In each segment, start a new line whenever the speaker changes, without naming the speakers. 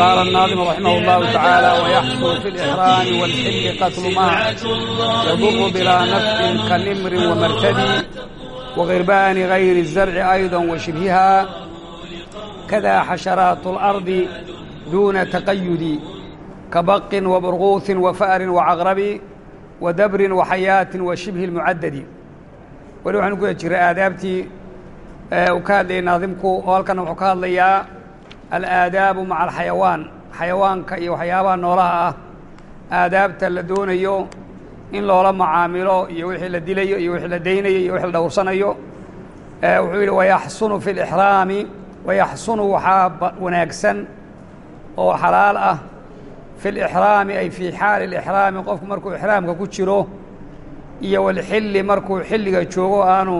قال الناظم رحمه الله تعالى ويحصل في الإحرام والحل قتل ما يضر بلا نفع كنمر ومرتد وغربان غير الزرع أيضا وشبهها كذا حشرات الأرض دون تقيد كبق وبرغوث وفأر وعغرب ودبر وحياة وشبه المعدد weli waxaanu ku jiray aadaabtii uu ka hadlayay naadimku oo halkana wuxuu ka hadlayaa alaadaabu maca alxayawaan xayawaanka iyo waxyaabaha noolaha ah aadaabta la doonayo in loola macaamilo iyo wixii la dilayo iyo wixii la daynayo iyo wixii la dhowrsanayo wuxuu yidhi wayaxsunu fi lixraami wayaxsunu waxaa wanaagsan oo xalaal ah fi lixraami ay fii xaali lixraami qofku markuu ixraamka ku jiro iyo walxilli markuu xilliga joogo aanu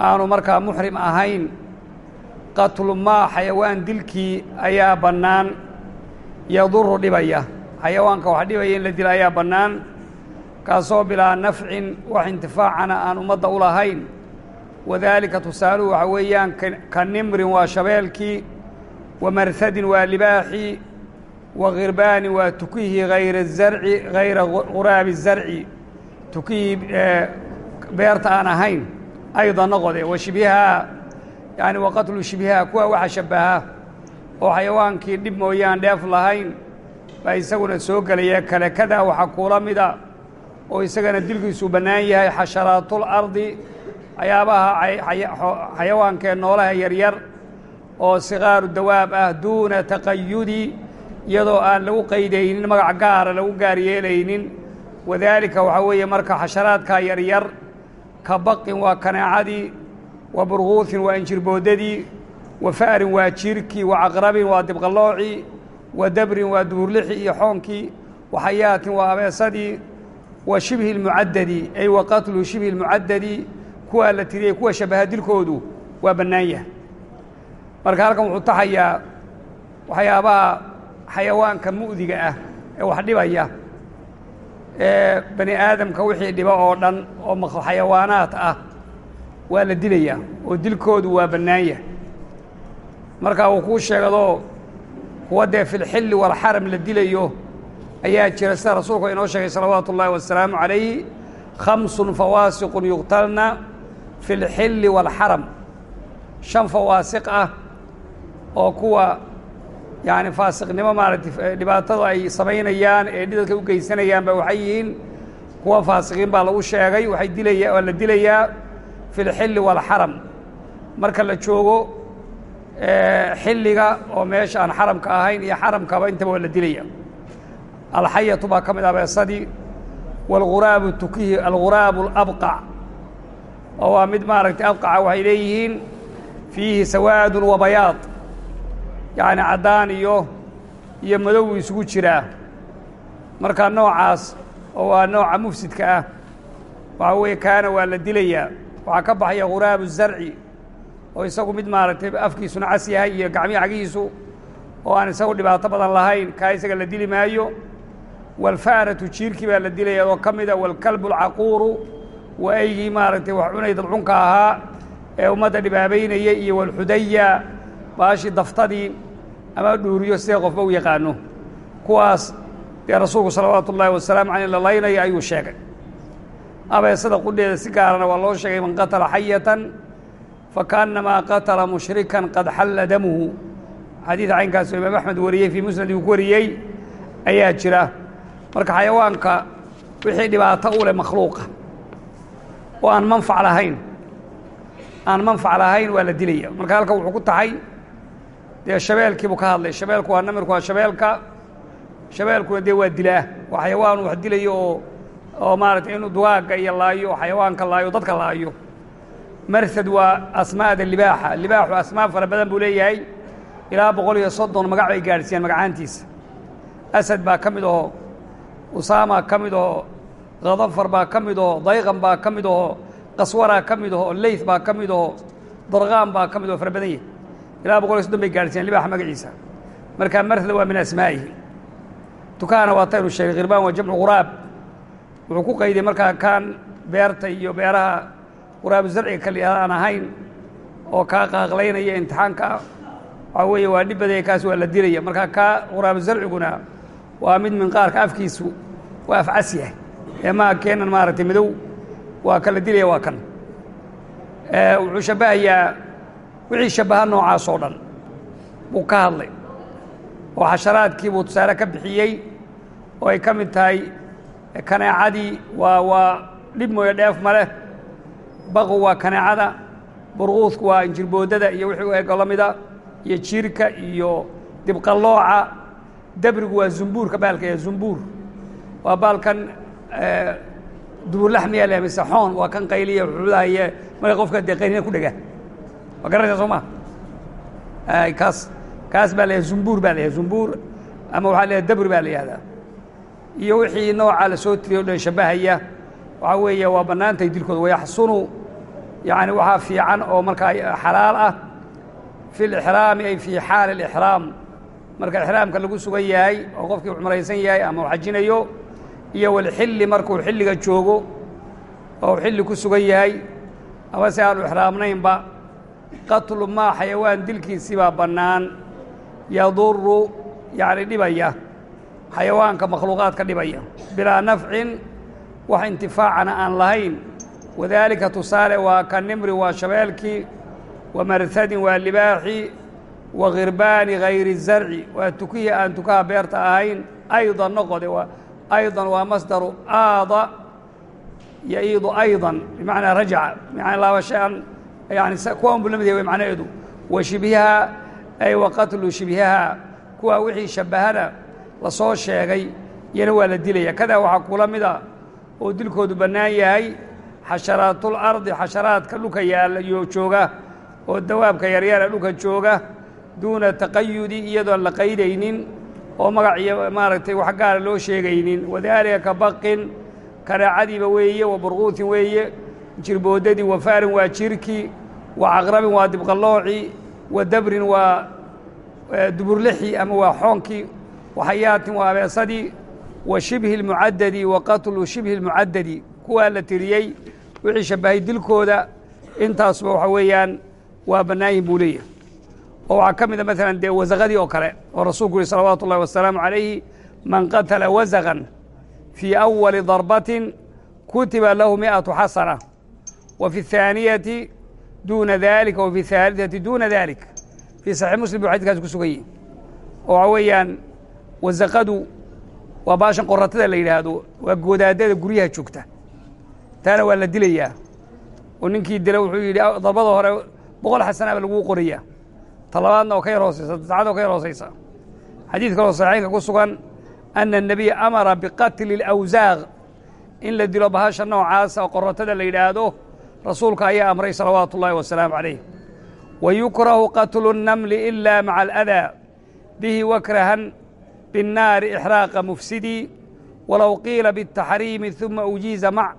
aanu markaa muxrim ahayn qatlu maa xayawaan dilkii ayaa bannaan yaduru dhibaya. Xayawaanka wax dhibaya in la dila ayaa bannaan kaasoo bilaa nafcin wax intifaacana aan ummadda u lahayn. Wadaalika tusaaluhu waxa weeyaan ka nimrin waa shabeelkii wa marhadin waa libaaxii wa khirbaanin waa tukihii hayra zarci hayra guraabi zarci. Tukihii beerta aan ahayn ayda noqode wa shibyahaa yaani wa qatlu shibyahaa kuwa waxa shabbaha oo xayawaankii dhib mooyaan dheef lahayn baa isaguna soo gelaya kale kadaa waxaa kuula mida oo isagana dilkiisuu bannaan yahay xasharaatul ardi waxyaabaha noolaha yaryar oo sikaaru dawaab ah duuna taqayudi iyadoo aan lagu qaydaynin magac gaara lagu gaar yeelaynin. Wadaalika waxaa weeye marka xasharaadkaa yaryar ka baqin waa kanaacadii wa burguusin waa injirboodadii wa fa'rin waa jiirkii wa caqrabin waa dibqaloocii wa dabrin waa duburlixi iyo xoonkii wa xayaatin waa abeesadii wa shibhi lmucaddadi ay wa qatlu shibhi lmucaddadi kuwaa la tiriyey kuwa shabaha dilkoodu waa bannaan yahay. Marka halkan wuxuu taxayaa waxyaabaha xayawaanka mu'diga ah ee wax dhibaya ee bani aadamka wixii dhiba oo dhan oo xayawaanaad ah waa la dilayaa oo dilkoodu waa bannaan markaa uu kuu sheegado kuwa dee filxilli walxaram la dilayo ayaa jira sida rasuulku inoo sheegay salawaatu ullaahi wasalaamu calayhi khamsun fawaasiqun yuqtalna fi lxilli waalxaram shan fawaasiq ah oo kuwa yacni faasiqnimo maaragtay dhibaatada ay samaynayaan ee dhidadka u geysanayaan ba waxay yihiin kuwa faasiqiin baa lagu sheegay waxay dilaya waa la dilayaa fi lxilli waalxaram marka la joogo xilliga oo meesha aan xaramka ahayn iyo xaramkaba intaba waa la dilaya alxayatu baa ka mid abeesadii waalghuraabu tukihi alguraabu alabqac oo waa mid maaragtay abqaca waxay leeyihiin fiihi sawaadun wa bayaad yacni caddaan iyo iyo madow isugu jiraa marka noocaas oo waa nooca mufsidka ah waxaa weeye kaana waa la dilayaa waxaa ka baxaya ghuraabu zarci oo isagu mid maaragtay afkiisuna cas yahay iyo gacmii cagihiisu oo aan isagu dhibaato badan lahayn kaa isaga la dili maayo. Walfa'ratu jiirkii baa la dilaya oo ka mida walkalbu alcaquuru waa eygii maaragtay wax cunay dadcunka ahaa ee ummadda dhibaabaynaya iyo walxudaya baashii daftadii ama dhuuriyo sidee qofba u yaqaano. Kuwaas dee rasuulku salawaatu ullaahi wasalaamu caleyh la laynaya ayuu sheegay abeesada qudheeda si gaarana waa loo sheegay man qatala xayatan fakaannamaa qatala mushrikan qad xalla damuhu. Xadiid caynkaasoo imaam axmed wariyey fii musnadi uu ku wariyey ayaa jira. Marka xayawaanka wixii dhibaato u leh makhluuqa oo aan manfac lahayn aan manfac lahayn waa la dilaya. Marka halka wuxuu ku tahay dee shabeelkiibuu ka hadlay. Shabeelku waa namirku waa shabeelka. Shabeelkuna dee waa dilaa. Waa xayawaan wax dilayo oo oo maaragtay inuu dugaagga iyo laayo xayawaanka laayo dadka laayo. Marhad waa asmaada libaaxa. Libaaxu asmaa fara badan buu leeyahay. Ilaa boqol iyo soddon magac bay gaadhsiiyaan magacaantiisa. Asad baa ka mid aho usaama ka mid aho khadafar baa ka mid aho dayqan baa ka mid aho qaswaraa ka mid aho leyth baa ka mid aho darqaan baa ka mid aho fara badan yahi ilaa boqol iyo soddon bay gaadhsiiyaan libaaxa magaciisa. Marka marhad waa min asmaa'ihi. Tukaana waa taynu sheegay khirbaan waa jamcu ghuraab wuxuu ku qayday markaa kaan beerta iyo beeraha quraabu zarciga kali aan ahayn oo kaa qaaqlaynaya imtixaanka. Waxaa weeye waa dhib badaya kaas waa la dilaya marka kaa quraabo zarciguna waa mid minqaarka afkiisu waa afcas yahay ee maa keenan maaragtay madow waa kala dilaya waa kan. Wuxuu shabbahayaa wixii shabbaha noocaas oo dhan buu ka hadlay. Oo xasharaadkii buu tusaale ka bixiyey oo ay ka mid tahay kaneecadii waa waa dhib mooye dheef ma leh. Baqu waa kaneecada burquudku waa injirboodada iyo wixii u ego la mida iyo jiirka iyo dibqallooca dabrigu waa zumbuurka baalka ee zumbuur. Waa baalkan duburlaxmiyaa leh mise xoon waa kan qayliya xuudahaye marka qofka dee qaynina ku dhega. Waa garanaysaa soo maa kaas kaas baa la zumbuur baa la yahda zumbuur ama waxaa la yahda dabri baa la yihahdaa iyo wixii nooca la soo tiriyay o dhan shabbahaya waxaa weeye waa bannaantahay dilkooda wayaxsunu yacni waxaa fiican oo markaa xalaal ah fi lixraami ay fii xaali alixraam. Marka ixraamka lagu sugan yahay oo qofkii cumraysan yahay ama u xajinayo iyo walxilli markuu xilliga joogo oo xilli ku sugan yahay. Ama si aanu ixraamnaynba qatlu maa xayawaan dilkiisii baa bannaan. Yaduru yacni dhibaya xayawaanka makhluuqaadka dhibaya. Bilaa nafcin wax intifaacana aan lahayn. Wadaalika tusaale waa ka nimri waa shabeelkii wa marhadin waa libaaxi wa khirbaani hayri zarci. Waa tukihii aan tukaha beerta ahayn. Aydan noqode aydan waa masdaru aada yaiidu aydan bimacnaa rajaca. Bimacnaa laabashaan yani kuwa unbu la mid yahay macnaheedu. Wa shibhihaa ay wa qatlu shibhihaa kuwa wixii shabbahana la soo sheegay iyana waa la dilaya. Kadaa waxaa kula mida oo dilkoodu bannaan yahay xasharaatul ardi xasharaadka dhulka yaalla iyo jooga oo dawaabka yaryara dhulka jooga duuna taqayudi iyadoon la qaydaynin oo magac iyo maaragtay wax gaara loo sheegaynin. Wadaalika ka baqin kanaacadiiba weeye wa burquutin weeye jirboodadii wa faarin waa jirki wa caqrabin waa dibqallooci wa dabrin waa duburlixi ama waa xoonkii wa xayaatin waa abeesadii wa shibhi اlmucadadi wa qatlu shibhi اlmucadadi kuwaa la tiriyey wixii shabbahay dilkooda intaasba waxa weeyaan waa bannaayin buu leeyahay oo waxaa ka mida maalan dee wasaqadii oo kale oo rasuulku yihi salawaatu ullahi wasalaamu calayhi man qatala wasaqan fii awali darbatin kutiba lahu mi'atu xasana wa fi اthaaniyati duuna dalika wa fi اthaalitati duuna dalik fii saxiix muslim buu xadidkaas ku sugan yihi oo waxaa weeyaan wasaqadu waa baashan qoratada la yidhaahdo waa goodaadada guryaha joogta taana waa la dilayaa oo ninkii dila wuxuu yidhi darbada hore boqol xasanaba laguu qoriya talabaadna oo ka yar hoosaysa tascad oo ka yar hoosaysa xadiid kaloo saxiixka ku sugan anna annabiya amara biqatli alawsaaq in la dilo bahasha noocaasa oo qoratada la yidhaahdo rasuulka ayaa amray salawaatu ullaahi wasalaamu calayh wa yukrahu qatlu nnamli ila maca aladaa bihi wakrahan biالnaari ixraaqa mufsidii walow qiila bالtaxriimi ثuma ujiiza mac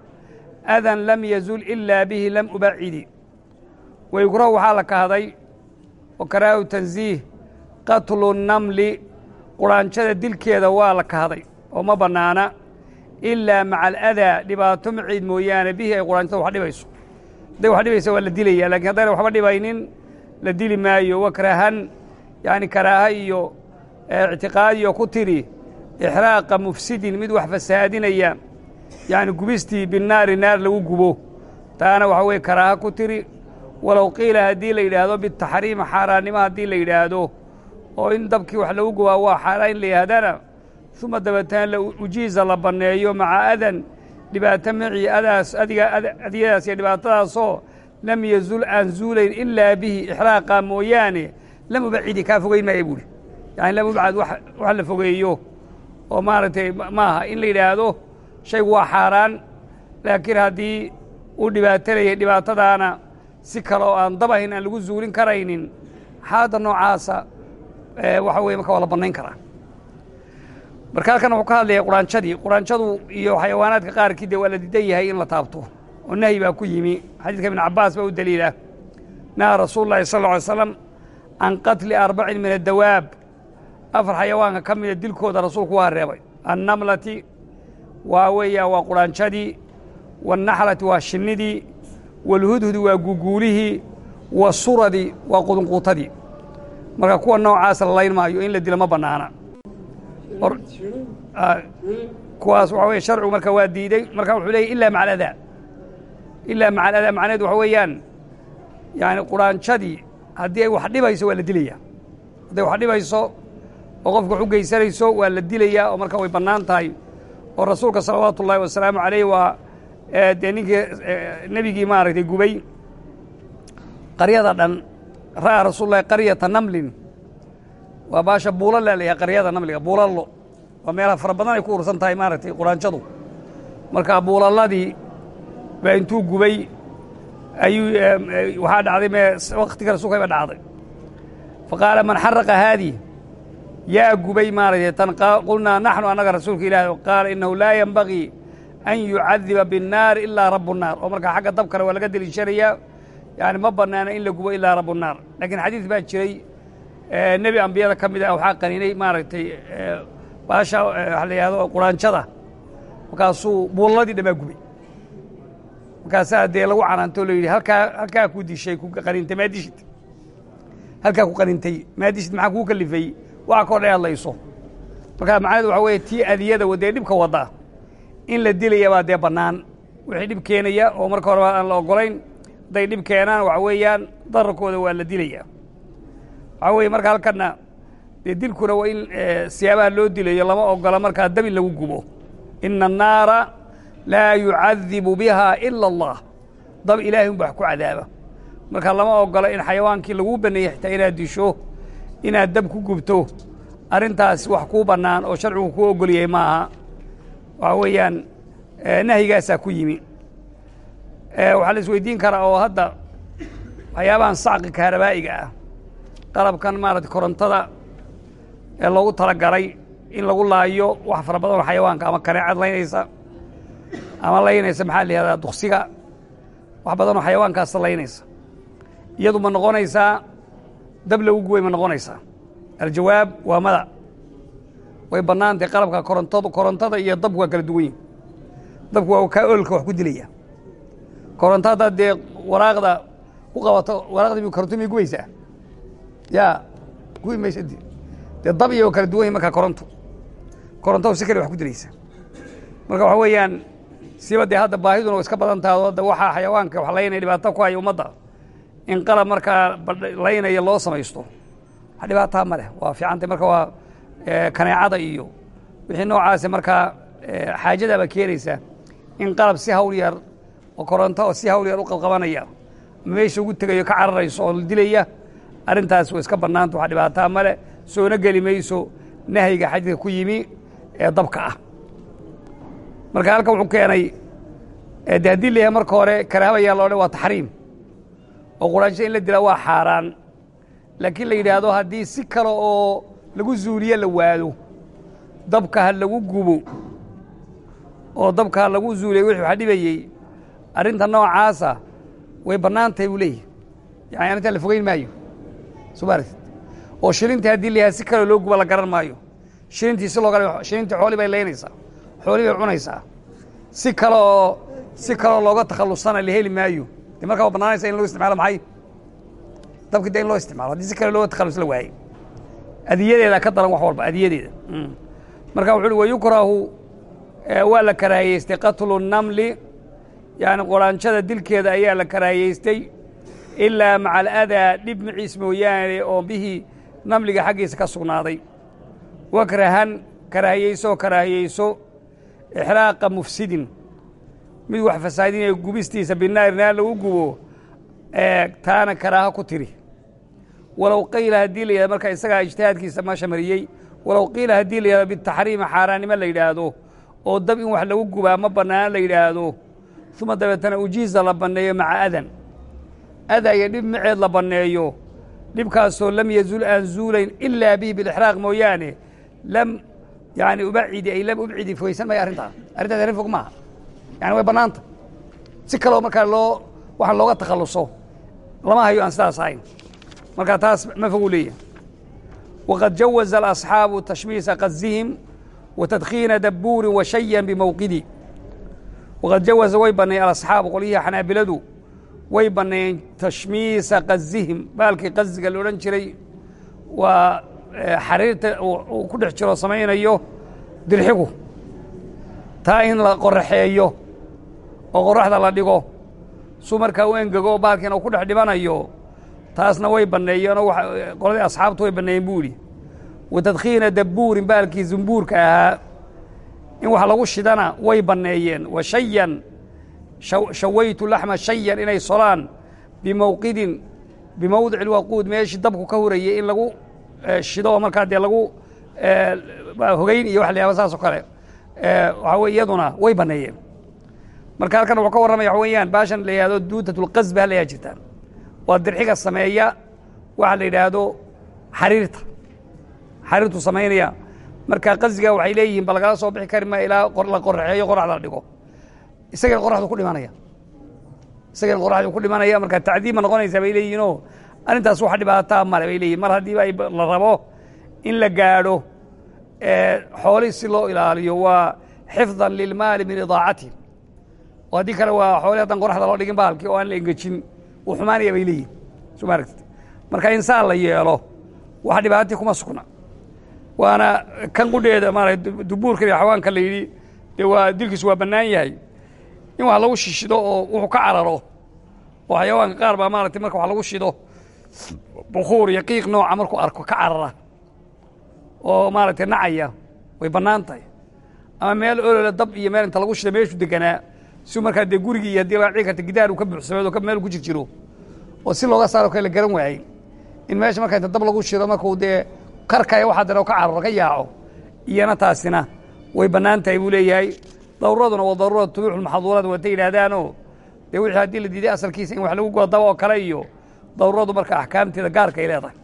adan lam yazul ilaa bihi lam ubacidi wayukrahu waxaa la kahday oo karaahu tansiih qatlu namli quraanjada dilkeeda waa la kahday oo ma bannaana ilaa maca aladaa dhibaato maciid mooyaane bihi ay quraanjada wax dhibayso hadday wax dhibaysa waa la dilaya lakiin haddayna waxba dhibaynin la dili maayo wakrahan yani karaaha iyo ictiqaadiyo ku tiri ixraaqa mufsidin mid wax fasaadinaya yani gubistii binnaari naar lagu gubo. Taana waxa weye karaaha ku tiri walow qiila haddii la yidhaahdo bitaxriima xaaraannimo haddii la yidhaahdo oo in dabkii wax lagu gubaa waa xaaraan in la yidhahdana uma dabeetana la ujiiza la banneeyo maca adan dhibaato macii adaas adiga adiyadaas iyo dhibaatadaasoo lam yazul aan zuulayn ilaa bihi ixraaqa mooyaane lam ubacidi kaa fogeyn maaya buuhi yani lam ubcad wax la fogeeyo oo maaragtay maaha in la yidhaahdo shaygu waa xaaraan laakiin haddii uu dhibaatanayay dhibaatadaana si kale oo aan dabahayn aan lagu zuulin karaynin xaaladda noocaasa waxa weye marka waa la bannayn karaa. Marka halkan wuxuu ka hadlaya quraanjadii quraanjadu iyo xayawaanaadka qaarkii dee waa la diidan yahay in la taabto oo nahyi baa ku yimi. Xadiidka ibn cabbaas baa u daliila. Naha rasuulu sal lla alay slam can qatli arbacin min addawaab afar xayawaanka ka mida dilkooda rasuulku waa reebay. Annamlati waa weeyaa waa quraanjadii waannaxlati waa shinnidii waalhudhudi waa guguulihii wasuradi waa qudunquutadii. Marka kuwa noocaasa la layn maayo in la dilo ma bannaana. Kuwaas waxa weye sharcigu marka waa diidey marka wuxuu leeyay ilaa maca aladaa ilaa maca aladaa macnaheed waxa weeyaan yani quraanjadii haddii ay wax dhibayso waa la dilaya. Hadday wax dhibayso oo qofka wax u geysanayso waa la dilayaa oo marka way bannaan tahay. Oo rasuulka salawaatu ullaahi wasalaamu calayh waa dee ninkii nebigii maaragtay gubay. Qaryada dhan ra'aa rasuululahi qaryata namlin. Waa baasha buulalla la yahay qaryada namliga buulallo. Waa meelaha fara badan ay ku ursan tahay maaragtay quraanjadu marka buulalladii baa intuu gubay ayuu waxaa dhacday me waktiga rasuulka ba dhacday. Fa man xaraqa haadii yaa gubay maaragtay tan qulnaa naxnu annaga rasuulka ilaahi qaala innahu laa yenbagii an yucadiba binnaari ilaa rabu nnaar oo markaa xagga dabkale waa laga deliishanayaa yani ma bannaana in la gubo ilaa rabu nnaar laakiin xadiis baa jiray nebi ambiyada ka mid ah waxaa qaniinay maaragtay baasha waxa la yihahdo quraanjada markaasuu buulalladii dhamaa gubay. Markaasaa dee lagu canaanto la yidhi halkaa halkaa ku dishay ku qaniintay maa dishid halkaa ku qaniintay maa dishid maxaa kuu kalifay waxa koo dha hadlayso. Markaa macnahedu waxa weeye tii adiyada dee dhibka wadda in la dilaya baa dee bannaan. Wixii dhib keenaya oo marka horeba aan la ogolayn hadday dhib keenaan waxa weeyaan dararkooda waa la dilaya. Waxaa weeye marka halkana dee dilkuna waa in siyaabaha loo dilayo lama ogola markaa dab in lagu gubo. Ina annaara laa yucadibu biha ila allah. Dab ilaahay un ba wax ku cadaaba. Marka lama ogola in xayawaankii laguu baneeyey xitaa inaad disho inaad dab ku gubto arrintaas wax kuu bannaan oo sharcigu kuu ogol yahay maaha. Waxa weeyaan nahyigaasaa ku yimi. Waxaa la isweydiin karaa oo hadda waxyaabahan sacqi kaharabaa'iga ah qalabkan maarata korontada ee loogu talagalay in lagu laayo wax fara badan oo xayawaanka ama kaneecad laynaysa ama laynaysa maxaa la yihahdaa duksiga wax badan oo xayawaankaasa laynaysa. Iyadu ma noqonaysaa dab lagu gubay ma noqonaysaa. Aljawaab waa mada way bannaantay qalabka korontadu korontada iyo dabku waa kala duwan yihiin dabku waa kaa olka wax ku dilaya. Koronto haddaad dee waraaqda ku qabato waraaqdii koronto may gubaysaa yaa gubi maysa dee. Dab iyo kala duwan yihiin markaa koronto korontada si kale wax ku dilaysa. Marka waxa weeyaan siba dee hadda baahiduna iska badan tahay oo hadda waxaa xayawaanka wax laynaya dhibaato ku haya ummadda in qalab markaa laynaya loo samaysto. Wax dhibaataa ma leh. Waa fiicantay marka waa kaneecada iyo wixii noocaasi markaa xaajadaaba keenaysa in qalab si hawl yar oo koronto oo si hawl yar u qabqabanaya meesha ugu tegayo ka cararayso oo dilaya arrintaas way iska bannaanta wax dhibaataa male soona geli mayso. Nahyiga xadiidka ku yimi ee dabka ah. Marka halkan wuxuu keenay de haddii la yahay marka hore karaahabayaa loo dhan waa taxriim oo quraanshada in la dila waa xaaraan. Laakiin la yidhaahdo haddii si kale oo lagu zuuliye la waado dabka ha lagu gubo oo dabka ha lagu zuuliye wixii wax dhibayey arrinta noocaasa way bannaan tahay buu leeyahy yani arrintaa la fogeyn maayo. Soo maaragtid oo shilintii haddii la si kale loo guba la garan maayo. Shilintii si loo gala shilintii xooli bay laynaysaa. Xooli bay cunaysaa. Si kale oo si kaleoo looga takhallusana la heli maayo markaa waa bannaanaysa in loo isticmaalo maxay dabki de in loo isticmaalo haddii si kale looga takhallus la waayey adiyadeeda ka daran wax walba adiyadeeda marka wuxu uhi wayukrahu waa la karaahiyeystay qatlu namli. Yani quraanjada dilkeeda ayaa la karaahiyeystay ilaa maca aladaa dhib maciis mooyaane oo bihii namliga xaggiisa ka sugnaaday wakrahan karaahiyeyso karaahiyeyso ixraaqa mufsidin mid wax fasaadinaya gubistiisa binaari naar lagu gubo taana karaaho ku tiri. Walow qiila haddii la yihahdo marka isagaa ijtihaadkiisa meesha mariyey walow qiila haddii la yihahdo bitaxriima xaaraannimo la yidhaahdo oo dab in wax lagu gubaa ma bannaan la yidhaahdo uma dabeetana ujiiza la banneeyo maca adan. Ada iyo dhib maceed la banneeyo dhibkaasoo lam yazul aan zuulayn ilaa bihi bilixraaq mooyaane lam yani ubacidi ay lam ubcidi fogeysan maya arrintaa. Arrintaas arrin fog maaha yani way bannaanta. Si kaleo markaa loo waxaan looga takhalluso lama hayo aan sidaas ahayn. Marka taas ma fogu leeyahay. Waqad jawaza alasxaabu tashmiisa qazihim wa dabuurin wa bimowqidi waqad jawaza way banneeyeen alasxaabu qolyihii xanaabiladu way banneeyeen tashmiisa qazihim baalkii qaziga la odhan jiray waa xariirta uu ku dhex jiro samaynayo dirxigu. Taa in la qoraxeeyo oo qoraxda la dhigo. Suu markaa u engego baalkiina uu ku dhex dhibanayo taasna way banneeyeenoo qoladii asxaabtu way banneeyeen buu idhi wa tadkhiina dabbuurin baalkii zumbuurka ahaa in wax lagu shidana way banneeyeen. Wa shayan shawaytu laxma shayan inay solaan bimawqidin bimawdici lwaquud meeshii dabku ka hurayey in lagu shido oo markaa dee lagu hogeyn iyo wax la yaaba saas oo kale. Waxaa wey iyaduna way banneeyeen marka halkan wuxuu ka warramaya waxa weeyaan baashan la yidhahdo duutatulqasbi hal ayaa jirtaan waa dirxiga sameeya waxa la yidhaahdo xariirta. Xariirtu samaynaya marka qasdiga waxay leeyihiin ba soo bixi kari maa ilaa la qoraxeeyo qoraxda la dhigo. Isagana qoraxdu ku dhimanaya. Isagana qoraxdu ku dhimanaya marka tacdiib ma bay leeyihinoo arrintaas wax dhibaataa male bay leeyihiin mar haddiiba la rabo in la gaadho xoolihii si loo ilaaliyo waa xifdan lilmaali min idaacati oo haddii kale waa xoolii haddaan qoraxda loo dhigin baalkii oo aan la engejin uu xumaanaya bay leeyihiin soo ma marka insaan la yeelo wax dhibaatii kuma sugna. Waana kan qudheeda maarata dubuurka iyo xawaanka la yidhi dee waa dilkiisu waa bannaan yahay. In wax lagu shishido oo wuxuu ka cararo oo xayawaanka qaar baa maaragtay marka wax lagu shido bukuur iyo qiiq nooca markuu arko ka carara. Oo maaragtay nacaya way bannaan tahay. Ama meel olola dab iyo meel inta lagu shido meeshuu deganaa si markaa dee gurigii iyo haddii dhici karta gidaar ka buuxsameed oo meel ku jir oo si looga saaro kale la garan waayey in meesha marka inta dab lagu shido markuu dee karkaya waxaa dana ka cararo ka yaaco iyana taasina way bannaan tahay buu leeyahay. Daruuraduna waa daruurada tubuuxulmaxduuraad waatay yidhaahdaanoo dee wixii haddii la diiday asalkiisa in wax lagu goodaba oo kale iyo daruuradu marka axkaamteeda gaarka ay leedahay.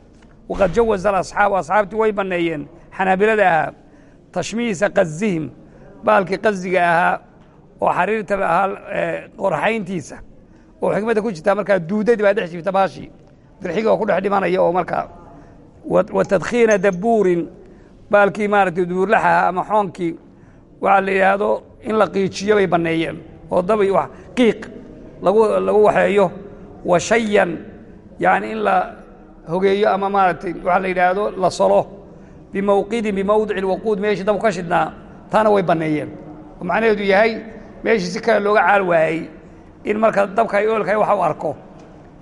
Waqad jawaza alasxaabu asxaabtii way banneeyeen xanaabilada ahaa tashmiisa qazihim baalkii qaziga ahaa oo xariirta ahaa qorxayntiisa. Oo xikmadda ku jirtaa markaa duudadii baa dhex jirta baashii dirxigii oo ku dhex dhimanaya oo markaa wa tadkhiina dabbuurin. Baalkii maaragtay dubuurlaxaha ama xoonkii waxaa la yidhaahdo in la qiijiyo bay banneeyeen. Oo dab qiiq lagu waxeeyo wa shayan yacni in la hogeeyo ama maaragtay waxaa la yidhaahdo la solo. Bimawqidin bimawdici alwaquud meeshii dabku ka shidnaa taana way banneeyeen. Macnaheedu yahay meeshii si kale looga caal waayey in marka dabka ay oolkahay waxa u arko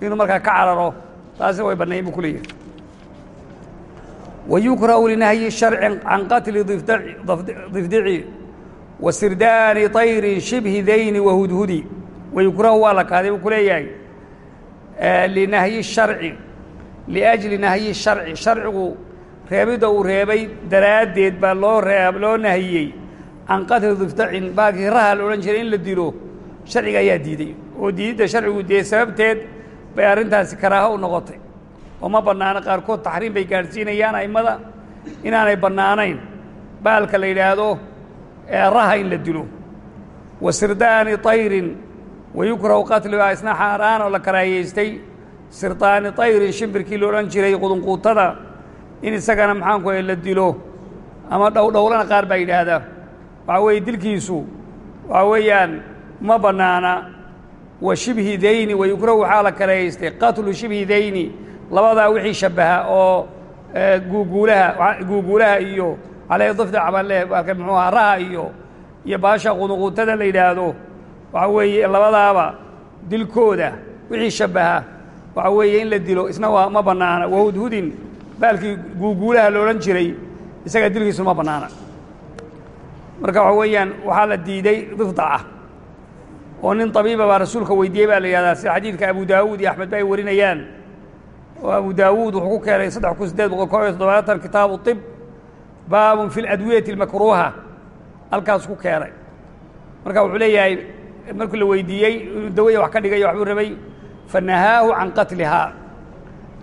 inuu markaa ka cararo taasina way banneeyen buu ku leeyahay. Wayukrahu linahyi sharci can qatli difdici wa sirdaani طayrin shibhi dayni wahudhudi wayukrahu waa la kaaday buu ku leeyahay linahyi sharci liajli nahyi sharci. Sharcigu reebidda uu reebay daraaddeed baa loo reeb loo nahiyey can qatli diftacin baakii raha la odhan jiray in la dilo sharciga ayaa diiday oo diididda sharcigu dee sababteed bay arrintaasi karaaho u noqotay oo ma bannaano qaarkood taxriim bay gaadhsiinayaan a'immada inaanay bannaanayn baalka la yidhaahdo raha in la dilo wa sirdaani tayrin wayukrahu qatluhaa isna xaaraan oo la karaahiyaystay sirdaani tayrin shimbirkii la odhan jiray qudunquutada in isagana maxaanku la dilo ama dhowdhowlana qaar baa yidhaahdaa waxaa weeye dilkiisu waxaa weeyaan ma bannaana wa shibhi dayni wayukrahu waxaa la karaahiyaystay qatlu shibhi dayni. Labadaa wixii shabbaha oo guuguulaha guuguulaha iyo caleyh difda caballe marka muxuu ahaa raha iyo iyo baasha quduquutada la yidhaahdo. Waxa weeye labadaaba dilkooda wixii shabbaha waxa weeye in la dilo isna waa ma bannaana wahudhudin baalkii guuguulaha la odhan jiray isaga dilkiisu ma bannaana marka waxa weeyaan waxaa la diiday difdaca oo nin tabiiba baa rasuulka weydiiyey baa la yidhahdaa sida xadiidka abu daawuud iyo axmed ba ay warinayaan oo abu daawuud wuxuu ku keenay saddex kun siddeed boqol koob iyo toddobaatan kitaabu طib baabun fi اladwiyati اlmakruuha halkaas ku keenay marka wuxuu leeyahay markuu la weydiiyey inuu dawaya wax ka dhigay waxbuu rabay fanahaahu can qatlihaa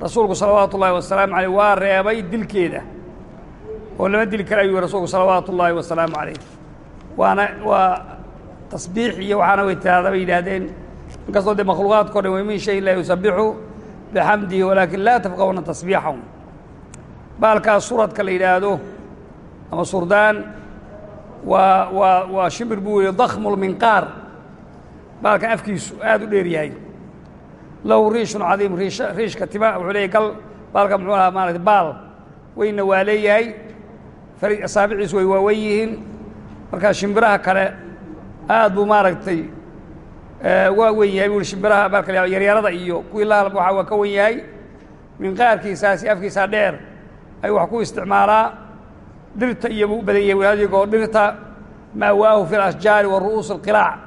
rasuulku salawaatu ullaahi wasalaamu aleyh waa reebay dilkeeda oo lama dili kara ayuu rasuulku salawaatu ullaahi wasalaamu calayh. Waana waa tasbiix iyo waxaana bay yidhaahdeen. Inkastoo dee makhluuqaadko dhan way min shayin laa yusabixu bxamdihi walaakin laa tafqahuna tasbiixahum. Baalkaas suradka la yidhaahdo ama surdaan waa waa waa shimbir buu yihi dakmu lminqaar baalkan afkiisu aad u dheer yahay. Lahu riishun cadiim riish riishka tima wuxuu leeyay gal baalka muxuu ahaa maarata baal. Weynna waa leeyahay asaabiciisu way waawen yihiin. Markaa shimbiraha kale aad buu maaragtay waa wen yahay bui shimbiraha marka yaryarada iyo kuwii la waxa waa ka wen yahay. Minqaarkiisaasi afkiisaa dheer ayuu wax ku isticmaalaa dhirta iyo buu badan yahay. Hadigoo dhirta maawaahu fi اlasjaari wa ru'uus اlqilaac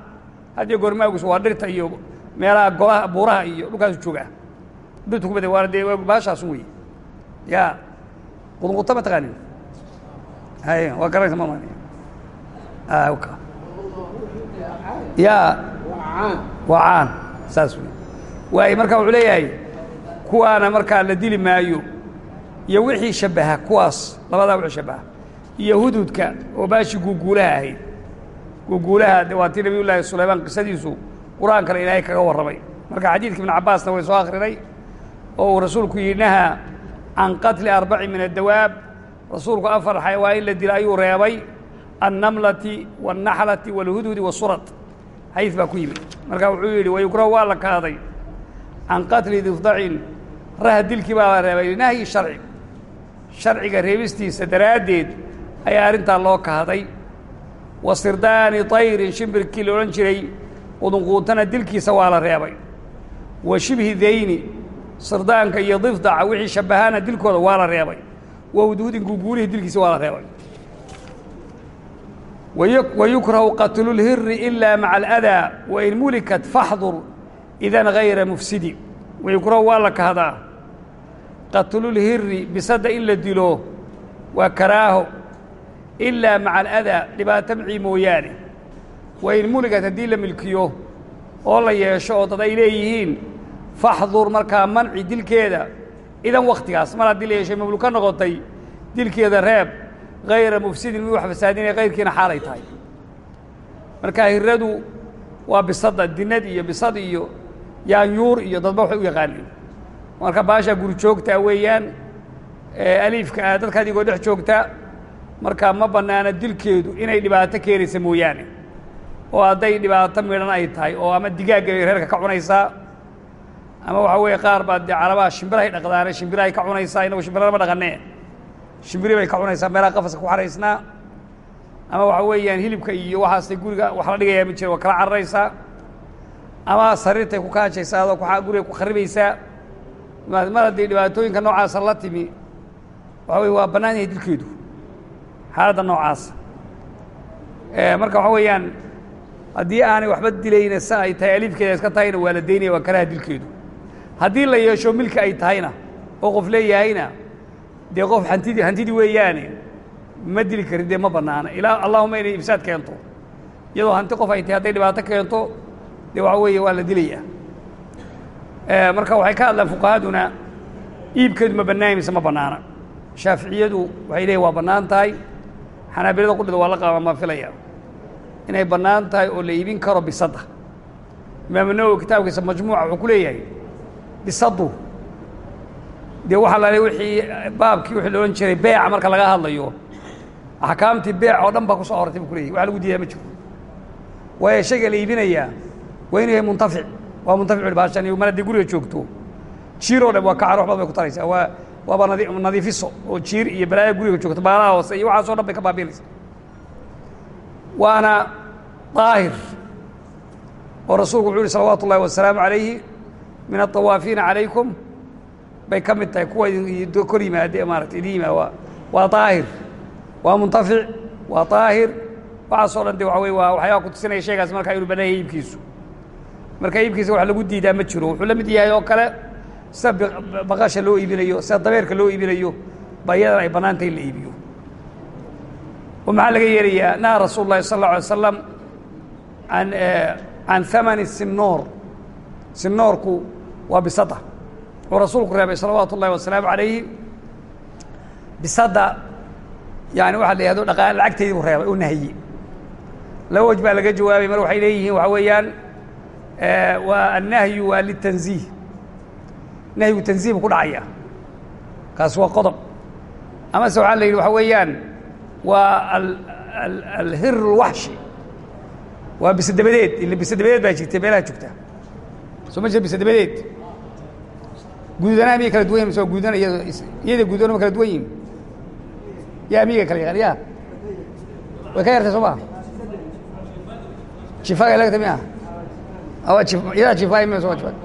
hadiyo goor maagiisu waa dhirta iyo meelaha golaha buuraha iyo dhulkaasu jooga. Dhirtu ku badan waana dee baashaasu wey ya qudunquta ma taqaanin hay waa garanaysa ma ya waa caan saas wey waayo marka wuxuu leeyahay kuwaana markaa la dili maayo iyo wixii shabbaha kuwaas labadaa wixii shabbaha iyo hududka oo baashi guuguulaha ahayd. Guuguulaha de waa tii nabiy llaahi sulaymaan qisadiisu qur'aankana ilaahay kaga warramay. Marka xadiidka ibn cabbaasna way soo akhrinay oo uu rasuulku yidhi nahaa can qatli arbaci min addawaab rasuulku afar in la dila ayuu reebay annamlati waاnnaxlati wاlhududi wasurad xadiis baa ku yimid. Marka wuxuu yidhi wayukrahu waa la kaaday. Can qatli difdacin. Raha dilkii baa la reebay linahyi sharci. Sharciga reebistiisa daraaddeed ayaa arrintaa loo kahday wa sirdaani tayrin shimbirkii la odhan jiray qudunquutana dilkiisa waa la reebay. Wa shibhi dayni sirdaanka iyo difdaca wixii shabbahaana dilkooda waa la reebay wa hudhudin guuguulihii dilkiisa waa la reebay. Wayukrahu qatlu lhiri ila maca aladaa wain mulikat faxdur idan hayra mufsidi. Wayukrahu waa la kahdaa. Qatlulhiri bisadda in la dilo waa karaaho ilaa maca aladaa dhibaato macii mooyaane. Wain mulikat haddii la milkiyo oo la yeesho oo dad ay leeyihiin faxdur markaa manci dilkeeda idan wakhtigaas mar haddii la yeeshay mamlu ka noqotay dilkeeda reeb hayra mufsidin mid wax fasaadinaya kayrkiina xaalay tahay. Marka hiradu waa bisadda dinad iyo bisad iyo yaanyuur iyo dadba waxay u yaqaaneen. Marka baashaa guri joogtaa weeyaan aliifka ah dadka adigoo dhex joogta marka ma bannaana dilkeedu inay dhibaato keenaysa mooyaane. Oo hadday dhibaato midhan ay tahay oo ama digaagga bay reerka ka cunaysaa ama waxaa weeye qaar baa dee carabaha shimbirahay dhaqdaane shimbirahay ka cunaysaa inagu shimbirana ma dhaqanee shimbiri bay ka cunaysaa meelaha qafaska ku xaraysnaa. Ama waxa weeyaan hilibka iyo waxaasay guriga wax la dhigayaa ma jira waa kala cararaysaa. Ama sariirtay ku kaajaysaa adoo guriga ku kharibaysaa. Mar haddii dhibaatooyinka noocaasa la timi waxa weye waa bannaan yahay dilkeedu xaaladda noocaasa marka waxa weeyaan haddii aanay waxba dilayna sa ay tahay aliifkeeda iska tahayna waa la daynaya waa karaha dilkeedu haddii la yeesho milki ay tahayna oo qof leeyahayna dee qof hantidii hantidii weeyaane ma dili karin dee ma bannaana. Ilaa allahuma inay ifsaad keento. Iyadoo hanti qof ay tahay hadday dhibaato keento dee waxa weeye waa la dilayaa marka waxay ka hadlaan fuqahaduna iibkeedu ma bannaan mise ma bannaana. Shaaficiyadu waxay leeyihiin waa bannaan tahay. Xanaabilada qudhida waa la qaaba maa filaya. Inay bannaan tahay oo la iibin karo bisadda imaamu nawowi kitaabkiisa majmuuca wuxuu ku leeyahay bisaddu. Dee waxaa la wixii baabkii wixii la jiray beeca marka laga hadlayo axkaamtii beec oo dhan baa ku soo hortay buu ku leeyahy waxa lagu diidaa ma jiro. Waayo shayga la iibinayaa waa inuu yahay muntafic. Waa muntafic baashan mar haddii guriga joogto. Jiir oo dhan waa kacar wax badan bay ku taraysaa. Waa waaba nadi nadiifiso oo jiir iyo balaaya guriga joogto baalaha hoose iyo waxaasoo dhan bay ka baabiinaysa waana daahir. Oo rasuulku wuxuu yihi salawaatu ullahi wasalaamu calayhi min aawaafiina calaykum. Bay ka mid tahay kuwa kor yimaade maarata idin yimaa waa aahir waa muntafic waa aahir waxaasoo dhan de waa wey waa waxyaaba kutusinaya sheegaas markaa inuu banaan iibkiisu. Marka iibkiisa wax lagu diidaa ma jiro. Wuxuu la mid yahay oo kale sida baqasha loo iibinayo sida dameerka loo iibinayo ba iyadan ay bannaan in la iibiyo. Oo maxaa laga yeelayaa? Naha rasuul lahi sal alla alay slam an eh, an amani simnoor. Simnoorku waa bisada. Wuxuu rasuulku reebay salawaatu ullahi wasalaamu calayhi. Bisadda yani waxa la yihahdo dhaqa lacagteedii buu reebay oo nahye laba wej baa laga jawaabay mar waxay leeyihiin waxa weeyaan waa annahyu waa litanziih. Nahyigu tanziih buu ku dhacaya kaas waa qodob. Amase waxaa la yidhi waxa weeyaan waa alhir اlwaxshi waa bisadabadeed ila bisadabadeed baa jirta meelaha joogta. Soo ma jira bisadabadeed guudanaha miyay kala duwan yihiin mise waa guudana iyada iyada guudana ma kala duwan yihiin yaa miiga kala yaqaan ya way ka yartay soo maa jifaaga lagta miya awa jif idaa jifaay miya soo jifaay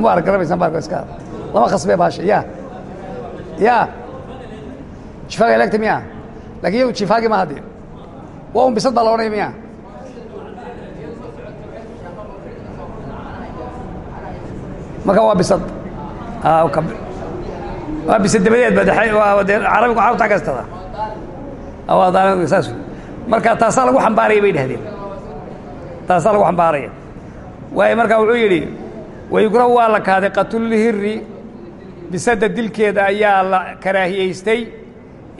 mu arag garanaysaan baarka iska. Lama khasbee baasha ya ya jifaaga lagta miya laakiin iyadu jifaagi ma haddee waa un bisad baa la odhanaya miya marka waa bisad waa bisad dabadeed ba de carabigu carabta kastada saas marka taasaa lagu xambaaraya bay dhahdeen taasaa lagu xambaaraya. Waayo marka wuxuu yidhi wayukrahu waa la kaaday qatlulhiri bisadda dilkeeda ayaa la karaahiyaystay